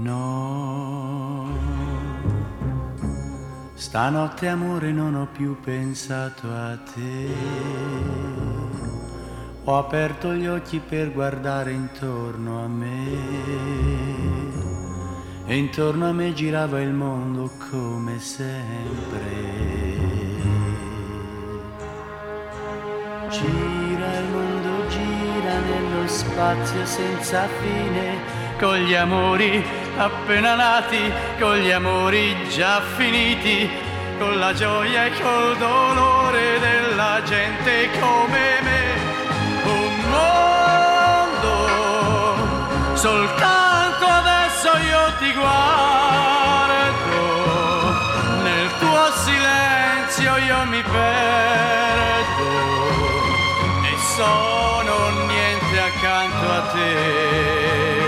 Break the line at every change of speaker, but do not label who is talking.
No, stanotte amore non ho più pensato a te. Ho aperto gli occhi per guardare intorno a me. E intorno a me girava il mondo come sempre. Gira il mondo, gira nello spazio senza fine con gli amori appena nati, con gli amori già finiti, con la gioia e col dolore della gente come me. Un mondo, soltanto adesso io ti guardo, nel tuo silenzio io mi perdo e sono niente accanto a te.